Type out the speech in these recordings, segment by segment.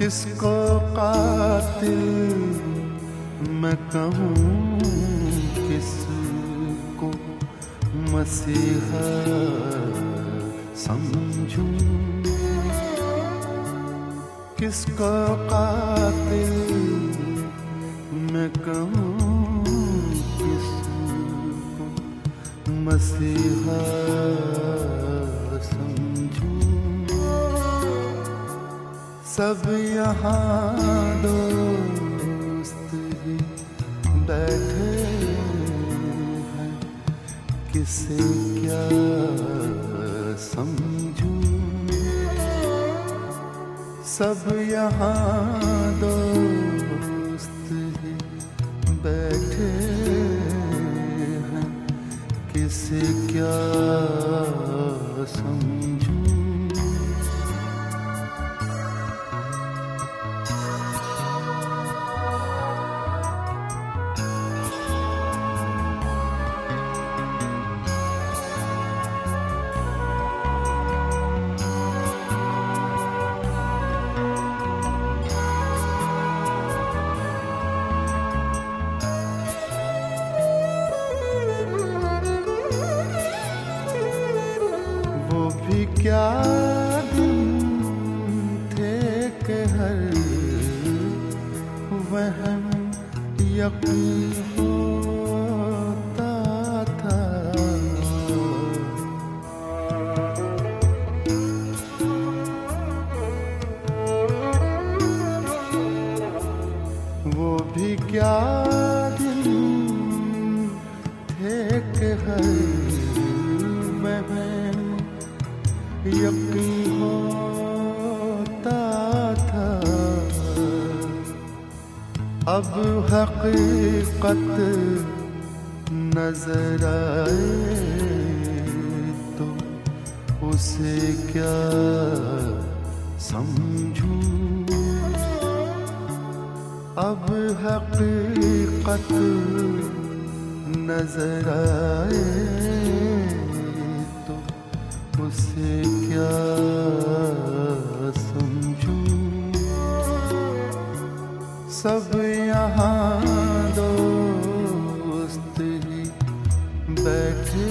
किसको कातिल मैं कहूँ? किसको मसीहा समझूं? किसको कातिल मैं कहूँ? किसको मसीहा सब यहाँ दोस्त बैठे हैं। किसे क्या समझूं? सब यहाँ दोस्त बैठे हैं। किसे क्या थे के हर होता था। वो भी क्या दिन थे हर यकीन होता था। अब हकीकत नज़र आए तो उसे क्या समझू? अब हकीकत नज़र आए उसे क्या समझू? सब यहाँ दोस्त ही बैठे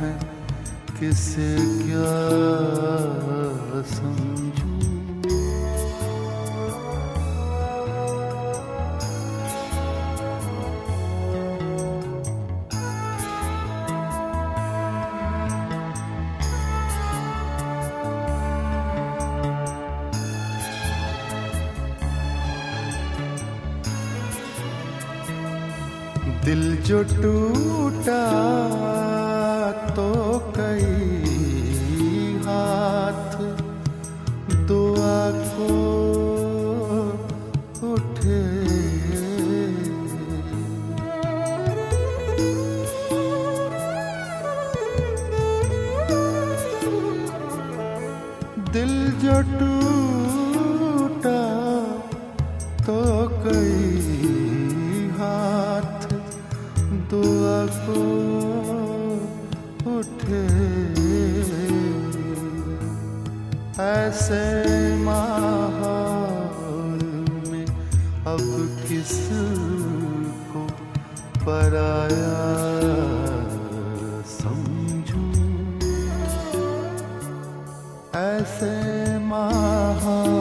हैं। किसे क्या समझूं? दिल जो टूटा तो कई हाथ दुआ को उठे। दिल जो टूटा दुआ को उठे। ऐसे माहौल में अब किस को पराया समझूं? ऐसे माहौल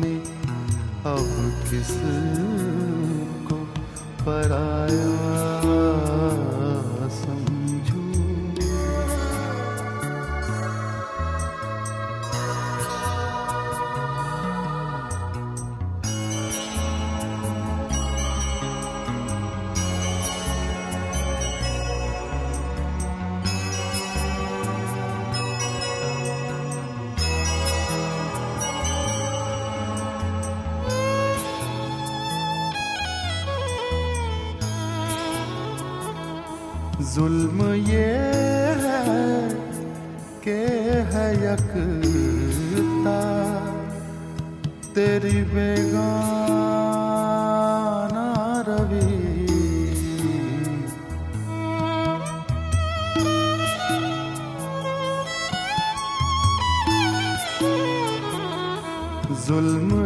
में अब किस को पराया जुल्म ये है के है यकता। तेरी बेगाना रवि। जुल्म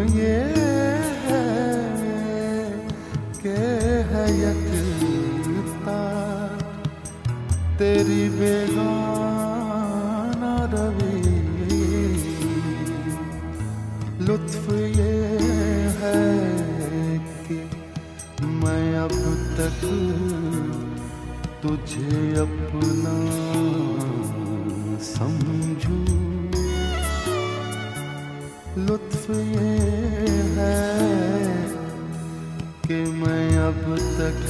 तेरी बेगाना रवि। लुत्फ ये है कि मैं अब तक तुझे अपना समझू। लुत्फ ये है कि मैं अब तक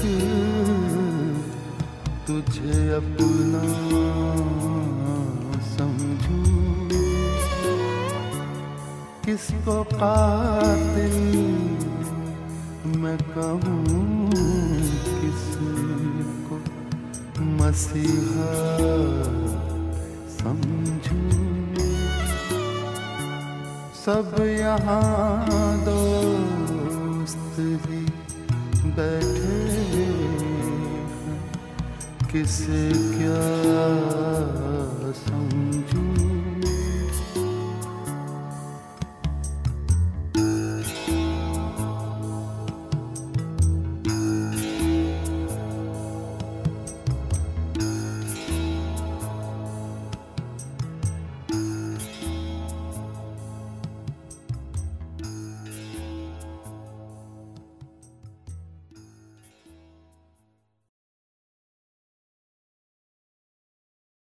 तुझे अपना समझू। किसको कातिल मैं कहूँ, किसको मसीहा समझू। सब यहाँ दोस्त ही बैठे किसे क्या